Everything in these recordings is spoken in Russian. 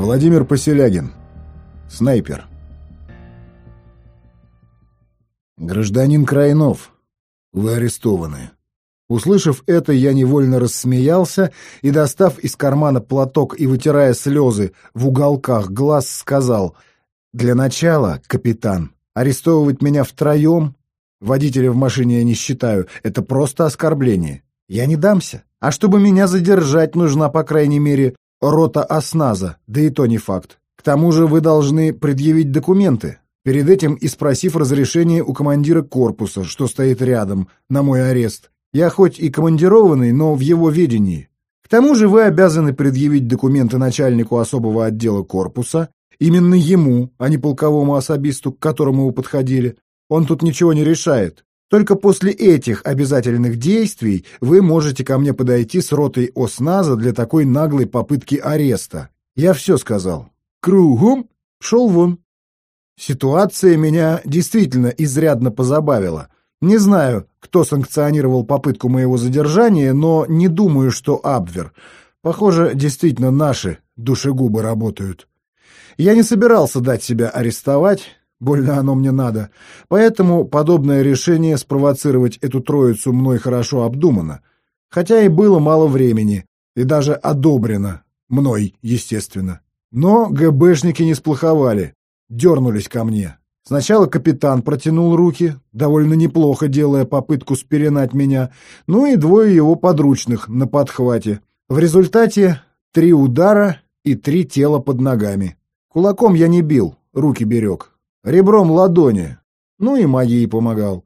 Владимир Поселягин. Снайпер. Гражданин Крайнов, вы арестованы. Услышав это, я невольно рассмеялся и, достав из кармана платок и вытирая слезы в уголках глаз, сказал «Для начала, капитан, арестовывать меня втроем, водителя в машине я не считаю, это просто оскорбление. Я не дамся. А чтобы меня задержать, нужна, по крайней мере, рота осназа, да и то не факт. К тому же вы должны предъявить документы, перед этим и спросив разрешение у командира корпуса, что стоит рядом, на мой арест. Я хоть и командированный, но в его ведении. К тому же вы обязаны предъявить документы начальнику особого отдела корпуса, именно ему, а не полковому особисту, к которому вы подходили. Он тут ничего не решает. Только после этих обязательных действий вы можете ко мне подойти с ротой ОСНАЗа для такой наглой попытки ареста. Я все сказал. Кругом шел вон. Ситуация меня действительно изрядно позабавила. Не знаю, кто санкционировал попытку моего задержания, но не думаю, что Абвер. Похоже, действительно наши душегубы работают. Я не собирался дать себя арестовать, больно оно мне надо, поэтому подобное решение спровоцировать эту троицу мной хорошо обдумано, хотя и было мало времени, и даже одобрено, мной, естественно. Но ГБшники не сплоховали, дернулись ко мне. Сначала капитан протянул руки, довольно неплохо делая попытку спеленать меня, ну и двое его подручных на подхвате. В результате три удара и три тела под ногами. Кулаком я не бил, руки берег. Ребром ладони. Ну и магией помогал.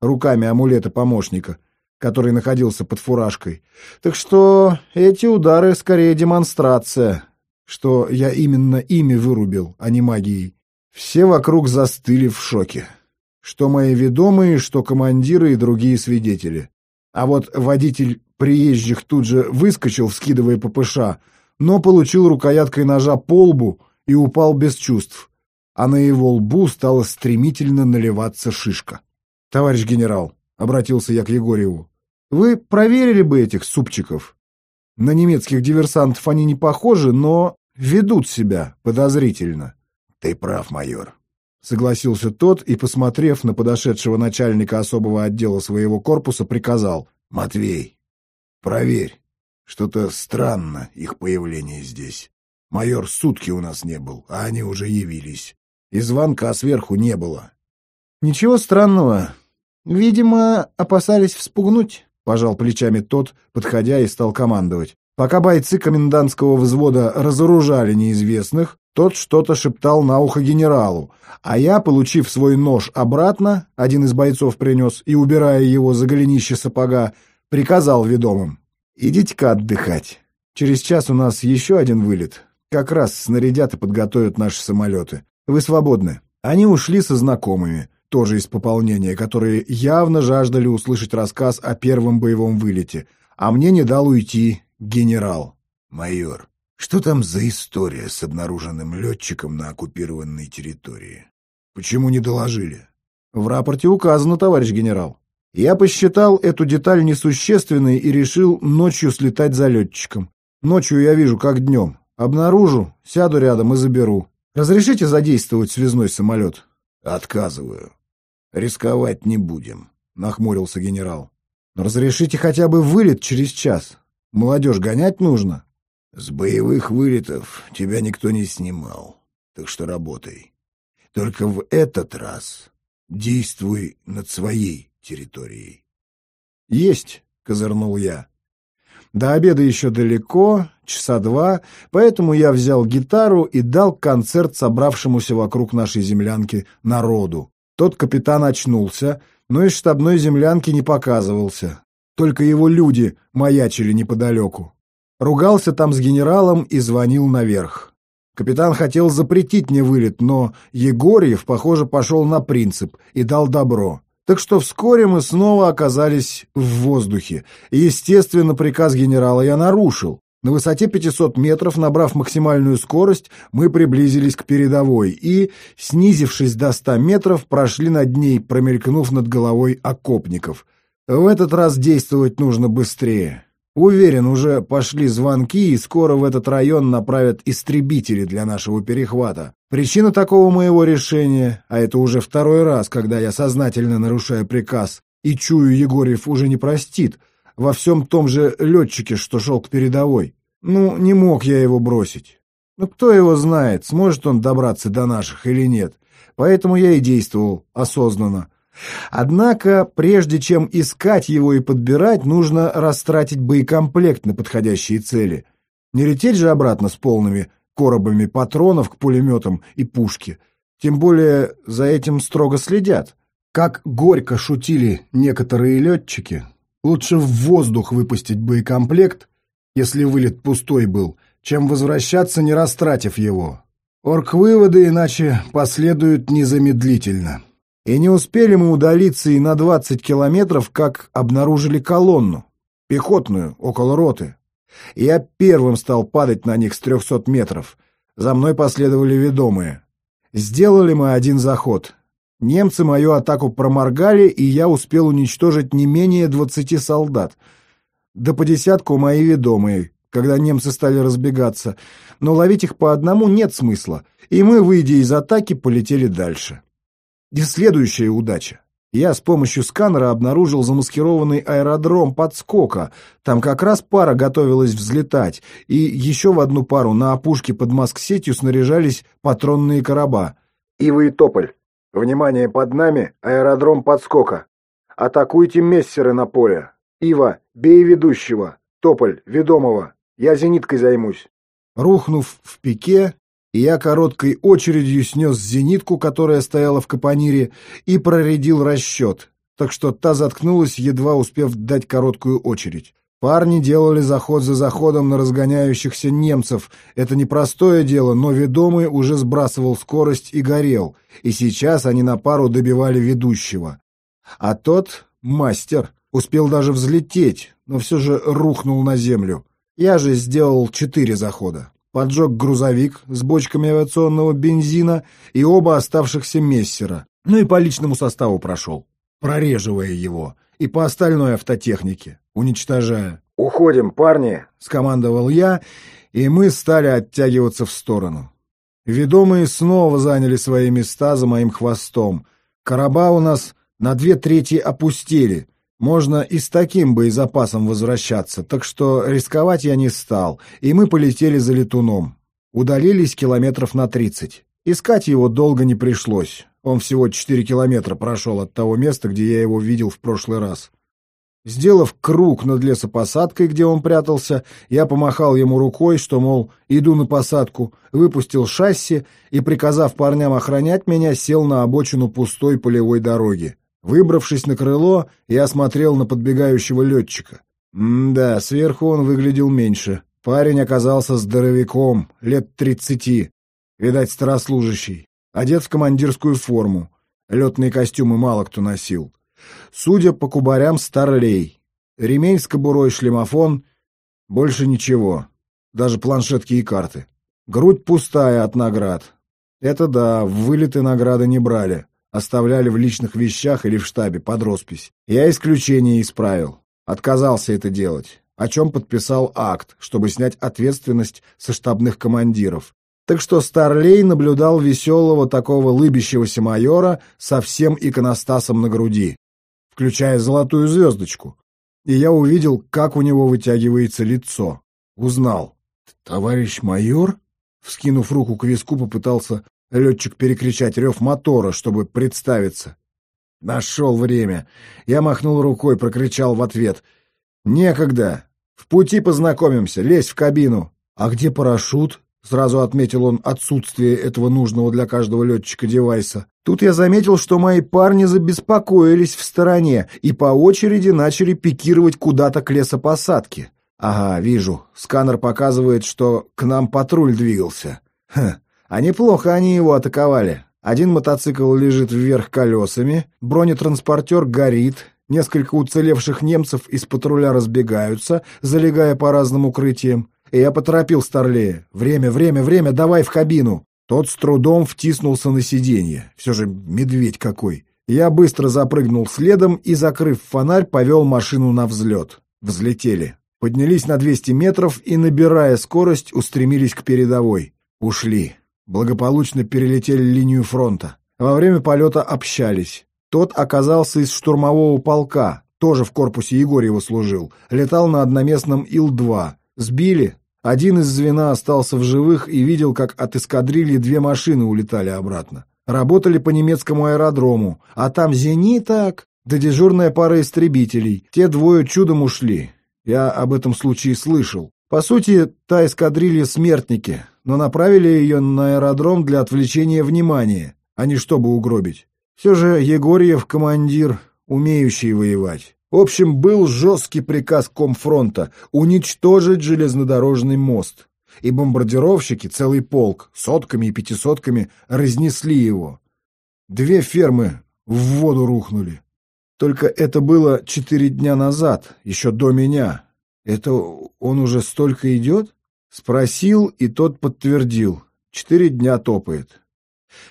Руками амулета помощника, который находился под фуражкой. Так что эти удары скорее демонстрация, что я именно ими вырубил, а не магией. Все вокруг застыли в шоке. Что мои ведомые, что командиры и другие свидетели. А вот водитель приезжих тут же выскочил, вскидывая ППШ, но получил рукояткой ножа по лбу и упал без чувств. А на его лбу стала стремительно наливаться шишка. «Товарищ генерал», — обратился я к Егорьеву, — «вы проверили бы этих супчиков? На немецких диверсантов они не похожи, но ведут себя подозрительно». «Ты прав, майор», — согласился тот и, посмотрев на подошедшего начальника особого отдела своего корпуса, приказал. «Матвей, проверь. Что-то странно их появление здесь. Майор сутки у нас не был, а они уже явились. И звонка сверху не было». «Ничего странного. Видимо, опасались вспугнуть», — пожал плечами тот, подходя и стал командовать. Пока бойцы комендантского взвода разоружали неизвестных, тот что-то шептал на ухо генералу, а я, получив свой нож обратно, один из бойцов принес, и, убирая его за голенище сапога, приказал ведомым. «Идите-ка отдыхать. Через час у нас еще один вылет. Как раз снарядят и подготовят наши самолеты. Вы свободны». Они ушли со знакомыми, тоже из пополнения, которые явно жаждали услышать рассказ о первом боевом вылете, а мне не дал уйти генерал. «Майор, что там за история с обнаруженным летчиком на оккупированной территории? Почему не доложили? В рапорте указано, товарищ генерал. Я посчитал эту деталь несущественной и решил ночью слетать за летчиком. Ночью я вижу, как днем. Обнаружу, сяду рядом и заберу. Разрешите задействовать связной самолет? Отказываю. Рисковать не будем, нахмурился генерал. Но разрешите хотя бы вылет через час. Молодежь гонять нужно. С боевых вылетов тебя никто не снимал, так что работай. Только в этот раз действуй над своей территорией. — Есть, — козырнул я. До обеда еще далеко, часа два, поэтому я взял гитару и дал концерт собравшемуся вокруг нашей землянки народу. Тот капитан очнулся, но из штабной землянки не показывался. Только его люди маячили неподалеку. Ругался там с генералом и звонил наверх. Капитан хотел запретить мне вылет, но Егорьев, похоже, пошел на принцип и дал добро. Так что вскоре мы снова оказались в воздухе. Естественно, приказ генерала я нарушил. На высоте 500 метров, набрав максимальную скорость, мы приблизились к передовой и, снизившись до 100 метров, прошли над ней, промелькнув над головой окопников. В этот раз действовать нужно быстрее. Уверен, уже пошли звонки, и скоро в этот район направят истребители для нашего перехвата. Причина такого моего решения, а это уже второй раз, когда я сознательно нарушаю приказ, и чую, Егорьев уже не простит, во всем том же летчике, что шел к передовой. Ну, не мог я его бросить. Ну, кто его знает, сможет он добраться до наших или нет. Поэтому я и действовал осознанно. Однако, прежде чем искать его и подбирать, нужно растратить боекомплект на подходящие цели. Не лететь же обратно с полными коробами патронов к пулеметам и пушке. Тем более за этим строго следят. Как горько шутили некоторые летчики, лучше в воздух выпустить боекомплект, если вылет пустой был, чем возвращаться, не растратив его. Орг-выводы иначе последуют незамедлительно. И не успели мы удалиться и на 20 километров, как обнаружили колонну, пехотную, около роты. Я первым стал падать на них с 300 метров. За мной последовали ведомые. Сделали мы один заход. Немцы мою атаку проморгали, и я успел уничтожить не менее 20 солдат. Да по десятку мои ведомые, когда немцы стали разбегаться, но ловить их по одному нет смысла, и мы, выйдя из атаки, полетели дальше. И следующая удача. Я с помощью сканера обнаружил замаскированный аэродром подскока. Там как раз пара готовилась взлетать, и еще в одну пару на опушке под маск-сетью снаряжались патронные короба. «Ива и Тополь, внимание, под нами аэродром подскока. Атакуйте мессеры на поле. Ива, бей ведущего. Тополь, ведомого. Я зениткой займусь». Рухнув в пике, я короткой очередью снес зенитку, которая стояла в капонире, и проредил расчет, так что та заткнулась, едва успев дать короткую очередь. Парни делали заход за заходом на разгоняющихся немцев. Это непростое дело, но ведомый уже сбрасывал скорость и горел, и сейчас они на пару добивали ведущего. А тот, мастер, успел даже взлететь, но все же рухнул на землю. Я же сделал четыре захода. Поджег грузовик с бочками авиационного бензина и оба оставшихся мессера. Ну и по личному составу прошел, прореживая его, и по остальной автотехнике, уничтожая. «Уходим, парни!» — скомандовал я, и мы стали оттягиваться в сторону. Ведомые снова заняли свои места за моим хвостом. Короба у нас на две трети опустили — можно и с таким боезапасом возвращаться, так что рисковать я не стал, и мы полетели за летуном. Удалились километров на тридцать. Искать его долго не пришлось. Он всего четыре километра прошел от того места, где я его видел в прошлый раз. Сделав круг над лесопосадкой, где он прятался, я помахал ему рукой, что, мол, иду на посадку, выпустил шасси и, приказав парням охранять меня, сел на обочину пустой полевой дороги. Выбравшись на крыло, я смотрел на подбегающего летчика. М-да, сверху он выглядел меньше. Парень оказался здоровяком, лет тридцати. Видать, старослужащий. Одет в командирскую форму. Летные костюмы мало кто носил. Судя по кубарям, старлей. Ремень с кобурой, шлемофон. Больше ничего. Даже планшетки и карты. Грудь пустая от наград. Это да, в вылеты награды не брали оставляли в личных вещах или в штабе под роспись. Я исключение исправил. Отказался это делать, о чем подписал акт, чтобы снять ответственность со штабных командиров. Так что Старлей наблюдал веселого такого лыбящегося майора со всем иконостасом на груди, включая золотую звездочку. И я увидел, как у него вытягивается лицо. Узнал. «Товарищ майор?» Вскинув руку к виску, попытался Летчик перекричать рев мотора, чтобы представиться. Нашел время. Я махнул рукой, прокричал в ответ. «Некогда. В пути познакомимся. Лезь в кабину». «А где парашют?» Сразу отметил он отсутствие этого нужного для каждого летчика девайса. Тут я заметил, что мои парни забеспокоились в стороне и по очереди начали пикировать куда-то к лесопосадке. Ага, вижу. Сканер показывает, что к нам патруль двигался. Хм, а неплохо они его атаковали. Один мотоцикл лежит вверх колесами, бронетранспортер горит, несколько уцелевших немцев из патруля разбегаются, залегая по разным укрытиям. И я поторопил Старлея. «Время, время, время, давай в кабину!» Тот с трудом втиснулся на сиденье. Все же медведь какой. Я быстро запрыгнул следом и, закрыв фонарь, повел машину на взлет. Взлетели. Поднялись на 200 метров и, набирая скорость, устремились к передовой. Ушли. Благополучно перелетели линию фронта. Во время полета общались. Тот оказался из штурмового полка, тоже в корпусе Егорьева служил. Летал на одноместном Ил-2. Сбили. Один из звена остался в живых и видел, как от эскадрильи две машины улетали обратно. Работали по немецкому аэродрому, а там зениток, да дежурная пара истребителей. Те двое чудом ушли. Я об этом случае слышал. По сути, та эскадрилья смертники, но направили ее на аэродром для отвлечения внимания, а не чтобы угробить. Все же Егорьев командир, умеющий воевать. В общем, был жесткий приказ Комфронта уничтожить железнодорожный мост. И бомбардировщики, целый полк, сотками и пятисотками, разнесли его. Две фермы в воду рухнули. Только это было четыре дня назад, еще до меня. Это он уже столько идет? Спросил, и тот подтвердил. Четыре дня топает.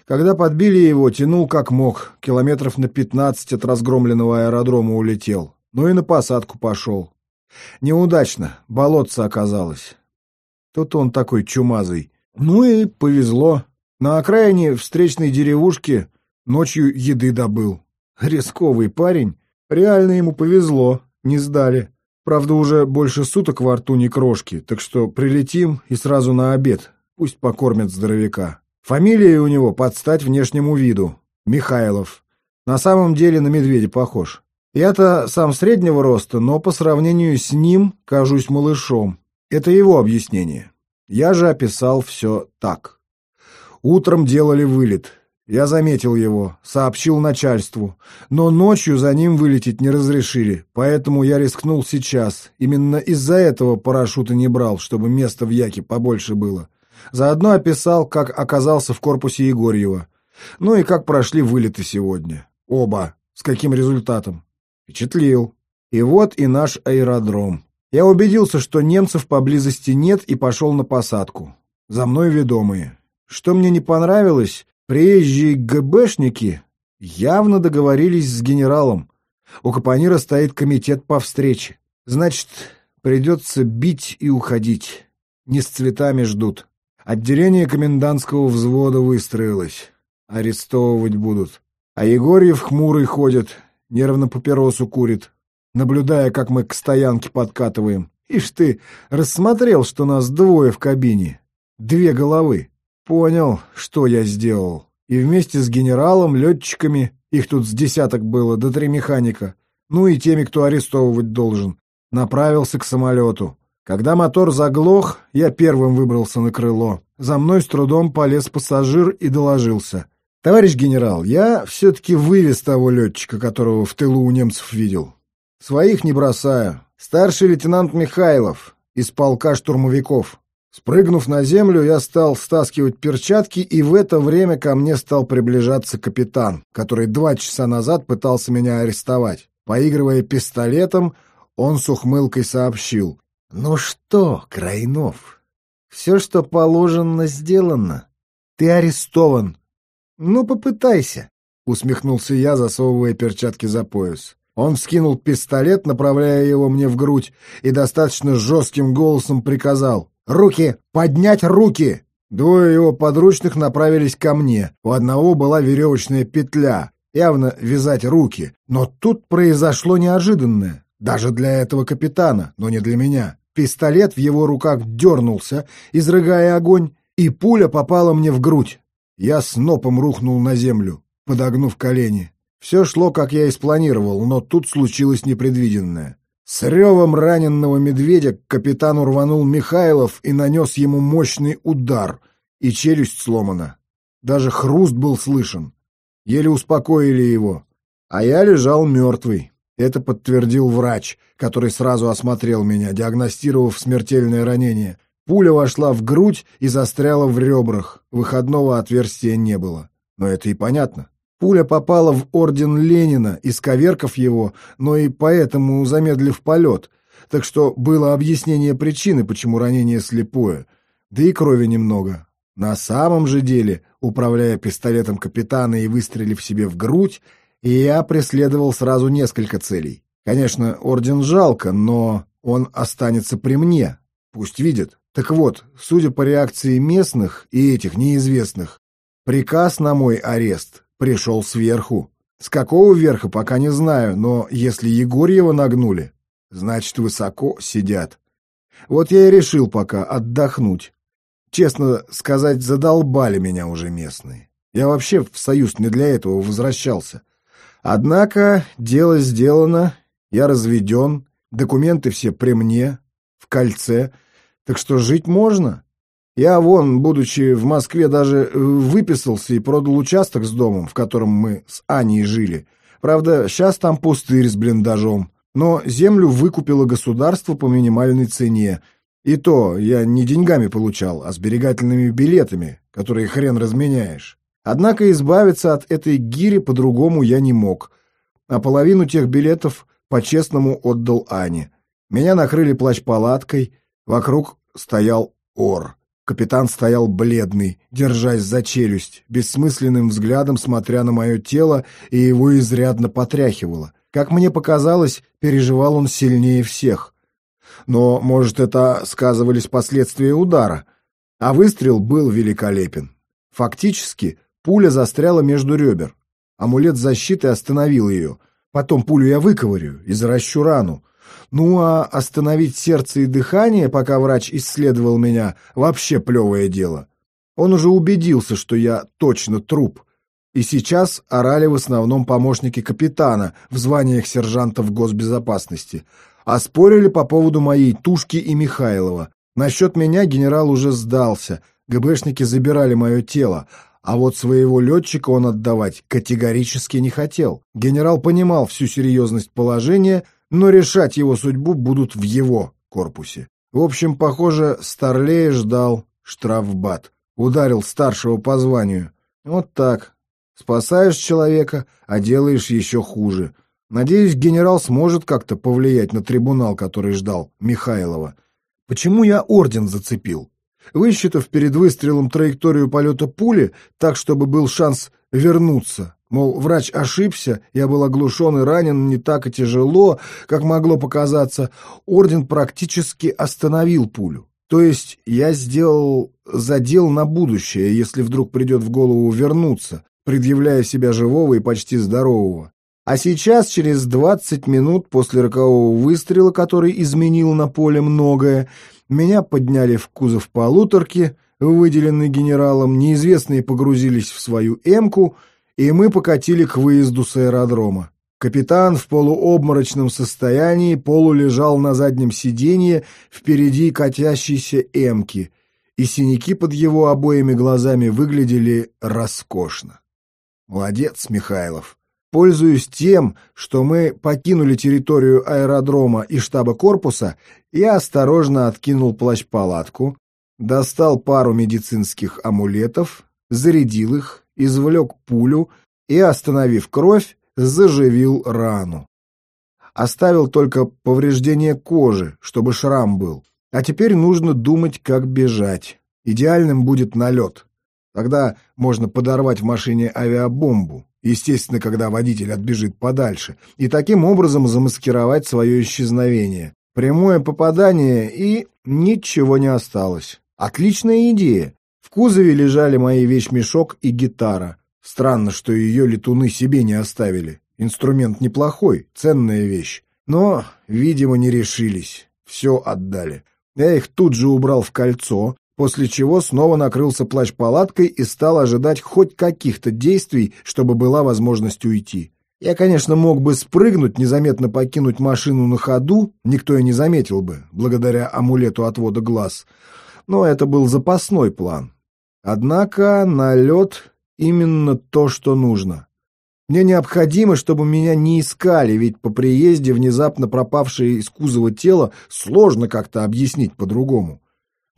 Когда подбили его, тянул как мог, километров на пятнадцать от разгромленного аэродрома улетел. Ну и на посадку пошел. Неудачно, болотце оказалось. Тут он такой чумазый. Ну и повезло. На окраине встречной деревушки ночью еды добыл. Рисковый парень. Реально ему повезло, не сдали. Правда, уже больше суток во рту не крошки, так что прилетим и сразу на обед. Пусть покормят здоровяка. Фамилия у него под стать внешнему виду. Михайлов. На самом деле на медведя похож. Я-то сам среднего роста, но по сравнению с ним кажусь малышом. Это его объяснение. Я же описал все так. Утром делали вылет. Я заметил его, сообщил начальству, но ночью за ним вылететь не разрешили, поэтому я рискнул сейчас. Именно из-за этого парашюта не брал, чтобы места в яке побольше было. Заодно описал, как оказался в корпусе Егорьева. Ну и как прошли вылеты сегодня. Оба. С каким результатом? Впечатлил. И вот и наш аэродром. Я убедился, что немцев поблизости нет и пошел на посадку. За мной ведомые. Что мне не понравилось, Приезжие ГБшники явно договорились с генералом. У Капонира стоит комитет по встрече. Значит, придется бить и уходить. Не с цветами ждут. Отделение комендантского взвода выстроилось. Арестовывать будут. А Егорьев хмурый ходит, нервно папиросу курит, наблюдая, как мы к стоянке подкатываем. Ишь ты, рассмотрел, что нас двое в кабине. Две головы. Понял, что я сделал. И вместе с генералом, летчиками, их тут с десяток было, до три механика, ну и теми, кто арестовывать должен, направился к самолету. Когда мотор заглох, я первым выбрался на крыло. За мной с трудом полез пассажир и доложился. «Товарищ генерал, я все-таки вывез того летчика, которого в тылу у немцев видел. Своих не бросаю. Старший лейтенант Михайлов из полка штурмовиков. Спрыгнув на землю, я стал стаскивать перчатки, и в это время ко мне стал приближаться капитан, который два часа назад пытался меня арестовать. Поигрывая пистолетом, он с ухмылкой сообщил. «Ну что, Крайнов, все, что положено, сделано. Ты арестован. Ну, попытайся», — усмехнулся я, засовывая перчатки за пояс. Он вскинул пистолет, направляя его мне в грудь, и достаточно жестким голосом приказал «Руки! Поднять руки!» Двое его подручных направились ко мне. У одного была веревочная петля, явно вязать руки. Но тут произошло неожиданное. Даже для этого капитана, но не для меня. Пистолет в его руках дернулся, изрыгая огонь, и пуля попала мне в грудь. Я снопом рухнул на землю, подогнув колени. Все шло, как я и спланировал, но тут случилось непредвиденное. С ревом раненного медведя к капитану рванул Михайлов и нанес ему мощный удар, и челюсть сломана. Даже хруст был слышен. Еле успокоили его. А я лежал мертвый. Это подтвердил врач, который сразу осмотрел меня, диагностировав смертельное ранение. Пуля вошла в грудь и застряла в ребрах. Выходного отверстия не было. Но это и понятно. Пуля попала в орден Ленина, исковеркав его, но и поэтому замедлив полет. Так что было объяснение причины, почему ранение слепое. Да и крови немного. На самом же деле, управляя пистолетом капитана и выстрелив себе в грудь, я преследовал сразу несколько целей. Конечно, орден жалко, но он останется при мне. Пусть видят. Так вот, судя по реакции местных и этих неизвестных, приказ на мой арест пришел сверху. С какого верха, пока не знаю, но если Егорьева нагнули, значит, высоко сидят. Вот я и решил пока отдохнуть. Честно сказать, задолбали меня уже местные. Я вообще в Союз не для этого возвращался. Однако дело сделано, я разведен, документы все при мне, в кольце, так что жить можно. Я вон, будучи в Москве, даже э, выписался и продал участок с домом, в котором мы с Аней жили. Правда, сейчас там пустырь с блиндажом. Но землю выкупило государство по минимальной цене. И то я не деньгами получал, а сберегательными билетами, которые хрен разменяешь. Однако избавиться от этой гири по-другому я не мог. А половину тех билетов по-честному отдал Ане. Меня накрыли плащ-палаткой, вокруг стоял ор. Капитан стоял бледный, держась за челюсть, бессмысленным взглядом смотря на мое тело, и его изрядно потряхивало. Как мне показалось, переживал он сильнее всех. Но, может, это сказывались последствия удара. А выстрел был великолепен. Фактически, пуля застряла между ребер. Амулет защиты остановил ее. Потом пулю я выковырю и заращу рану. Ну а остановить сердце и дыхание, пока врач исследовал меня, вообще плевое дело. Он уже убедился, что я точно труп. И сейчас орали в основном помощники капитана в званиях сержантов госбезопасности. А спорили по поводу моей тушки и Михайлова. Насчет меня генерал уже сдался. ГБшники забирали мое тело. А вот своего летчика он отдавать категорически не хотел. Генерал понимал всю серьезность положения – но решать его судьбу будут в его корпусе. В общем, похоже, Старлей ждал штрафбат. Ударил старшего по званию. Вот так. Спасаешь человека, а делаешь еще хуже. Надеюсь, генерал сможет как-то повлиять на трибунал, который ждал Михайлова. Почему я орден зацепил? Высчитав перед выстрелом траекторию полета пули, так, чтобы был шанс вернуться, Мол, врач ошибся, я был оглушен и ранен не так и тяжело, как могло показаться. Орден практически остановил пулю. То есть я сделал задел на будущее, если вдруг придет в голову вернуться, предъявляя себя живого и почти здорового. А сейчас, через 20 минут после рокового выстрела, который изменил на поле многое, меня подняли в кузов полуторки, выделенный генералом, неизвестные погрузились в свою «Эмку», и мы покатили к выезду с аэродрома. Капитан в полуобморочном состоянии полулежал на заднем сиденье впереди катящейся эмки, и синяки под его обоими глазами выглядели роскошно. Молодец, Михайлов. Пользуясь тем, что мы покинули территорию аэродрома и штаба корпуса, я осторожно откинул плащ-палатку, достал пару медицинских амулетов, зарядил их, извлек пулю и, остановив кровь, заживил рану. Оставил только повреждение кожи, чтобы шрам был. А теперь нужно думать, как бежать. Идеальным будет налет. Тогда можно подорвать в машине авиабомбу, естественно, когда водитель отбежит подальше, и таким образом замаскировать свое исчезновение. Прямое попадание, и ничего не осталось. Отличная идея кузове лежали мои вещмешок и гитара. Странно, что ее летуны себе не оставили. Инструмент неплохой, ценная вещь. Но, видимо, не решились. Все отдали. Я их тут же убрал в кольцо, после чего снова накрылся плащ-палаткой и стал ожидать хоть каких-то действий, чтобы была возможность уйти. Я, конечно, мог бы спрыгнуть, незаметно покинуть машину на ходу, никто и не заметил бы, благодаря амулету отвода глаз. Но это был запасной план. Однако налет именно то, что нужно. Мне необходимо, чтобы меня не искали, ведь по приезде внезапно пропавшее из кузова тело сложно как-то объяснить по-другому.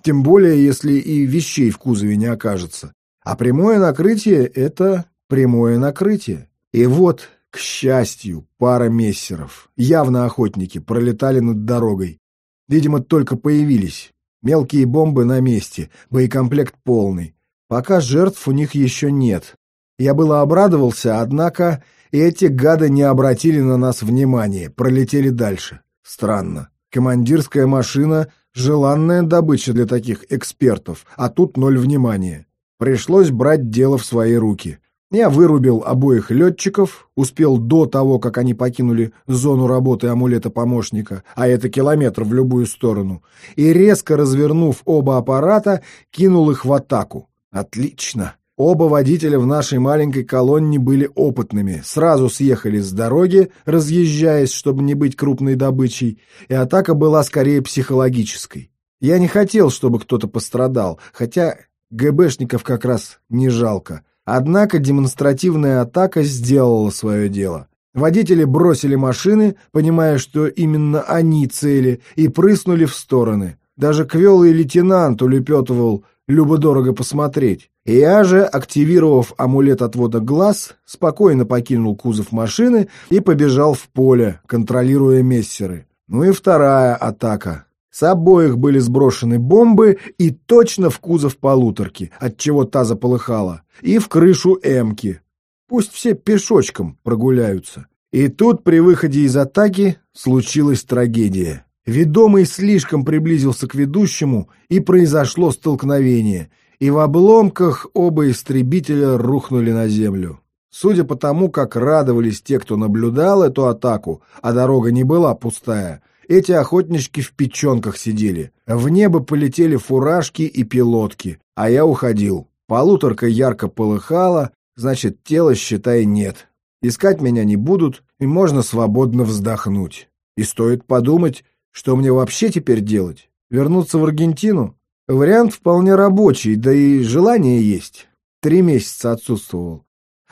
Тем более, если и вещей в кузове не окажется. А прямое накрытие — это прямое накрытие. И вот, к счастью, пара мессеров, явно охотники, пролетали над дорогой. Видимо, только появились. Мелкие бомбы на месте, боекомплект полный. Пока жертв у них еще нет. Я было обрадовался, однако эти гады не обратили на нас внимания, пролетели дальше. Странно. Командирская машина — желанная добыча для таких экспертов, а тут ноль внимания. Пришлось брать дело в свои руки. Я вырубил обоих летчиков, успел до того, как они покинули зону работы амулета помощника, а это километр в любую сторону, и, резко развернув оба аппарата, кинул их в атаку. Отлично! Оба водителя в нашей маленькой колонне были опытными, сразу съехали с дороги, разъезжаясь, чтобы не быть крупной добычей, и атака была скорее психологической. Я не хотел, чтобы кто-то пострадал, хотя ГБшников как раз не жалко. Однако демонстративная атака сделала свое дело. Водители бросили машины, понимая, что именно они цели, и прыснули в стороны. Даже квелый лейтенант улепетывал любо-дорого посмотреть. Я же, активировав амулет отвода глаз, спокойно покинул кузов машины и побежал в поле, контролируя мессеры. Ну и вторая атака. С обоих были сброшены бомбы и точно в кузов полуторки, отчего та заполыхала, и в крышу эмки. Пусть все пешочком прогуляются. И тут при выходе из атаки случилась трагедия. Ведомый слишком приблизился к ведущему, и произошло столкновение, и в обломках оба истребителя рухнули на землю. Судя по тому, как радовались те, кто наблюдал эту атаку, а дорога не была пустая, эти охотнички в печенках сидели. В небо полетели фуражки и пилотки, а я уходил. Полуторка ярко полыхала, значит, тела, считай, нет. Искать меня не будут, и можно свободно вздохнуть. И стоит подумать, что мне вообще теперь делать? Вернуться в Аргентину? Вариант вполне рабочий, да и желание есть. Три месяца отсутствовал.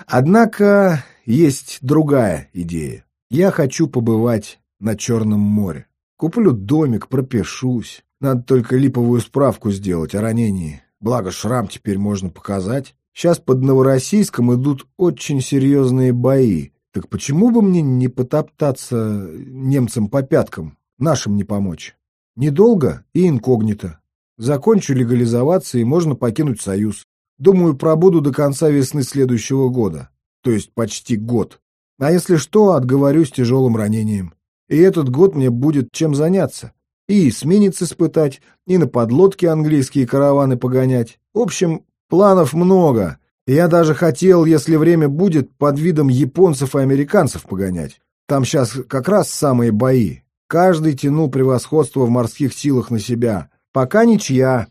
Однако есть другая идея. Я хочу побывать на Черном море. Куплю домик, пропишусь. Надо только липовую справку сделать о ранении. Благо, шрам теперь можно показать. Сейчас под Новороссийском идут очень серьезные бои. Так почему бы мне не потоптаться немцам по пяткам? Нашим не помочь. Недолго и инкогнито. Закончу легализоваться, и можно покинуть Союз. Думаю, пробуду до конца весны следующего года. То есть почти год. А если что, отговорюсь тяжелым ранением. И этот год мне будет чем заняться. И эсминец испытать, и на подлодке английские караваны погонять. В общем, планов много. Я даже хотел, если время будет, под видом японцев и американцев погонять. Там сейчас как раз самые бои. Каждый тянул превосходство в морских силах на себя. Пока ничья.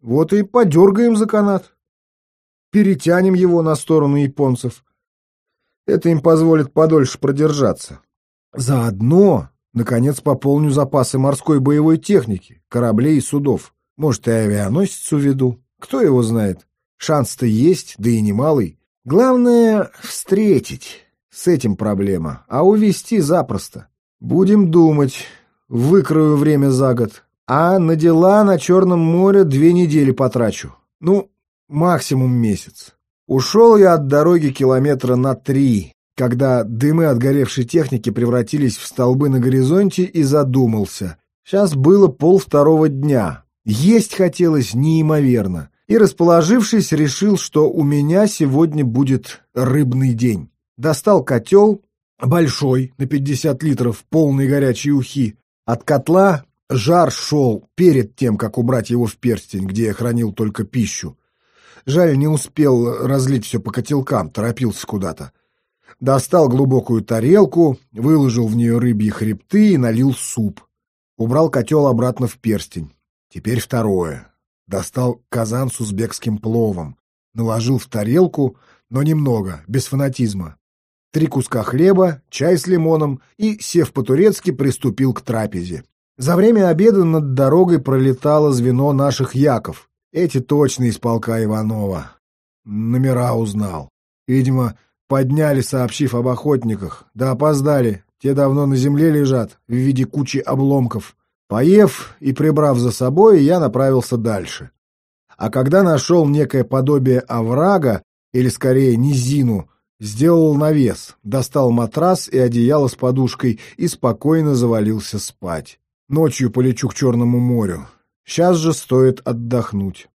Вот и подергаем за канат. Перетянем его на сторону японцев. Это им позволит подольше продержаться. Заодно, наконец, пополню запасы морской боевой техники, кораблей и судов. Может, и авианосец уведу. Кто его знает? Шанс-то есть, да и немалый. Главное — встретить. С этим проблема. А увести запросто. Будем думать. Выкрою время за год. А на дела на Черном море две недели потрачу. Ну, максимум месяц. Ушел я от дороги километра на три, когда дымы от горевшей техники превратились в столбы на горизонте и задумался. Сейчас было пол второго дня. Есть хотелось неимоверно. И, расположившись, решил, что у меня сегодня будет рыбный день. Достал котел, большой, на 50 литров, полный горячей ухи. От котла жар шел перед тем, как убрать его в перстень, где я хранил только пищу. Жаль, не успел разлить все по котелкам, торопился куда-то. Достал глубокую тарелку, выложил в нее рыбьи хребты и налил суп. Убрал котел обратно в перстень. Теперь второе. Достал казан с узбекским пловом. Наложил в тарелку, но немного, без фанатизма три куска хлеба, чай с лимоном и, сев по-турецки, приступил к трапезе. За время обеда над дорогой пролетало звено наших яков. Эти точно из полка Иванова. Номера узнал. Видимо, подняли, сообщив об охотниках. Да опоздали. Те давно на земле лежат в виде кучи обломков. Поев и прибрав за собой, я направился дальше. А когда нашел некое подобие оврага, или скорее низину, Сделал навес, достал матрас и одеяло с подушкой и спокойно завалился спать. Ночью полечу к Черному морю. Сейчас же стоит отдохнуть.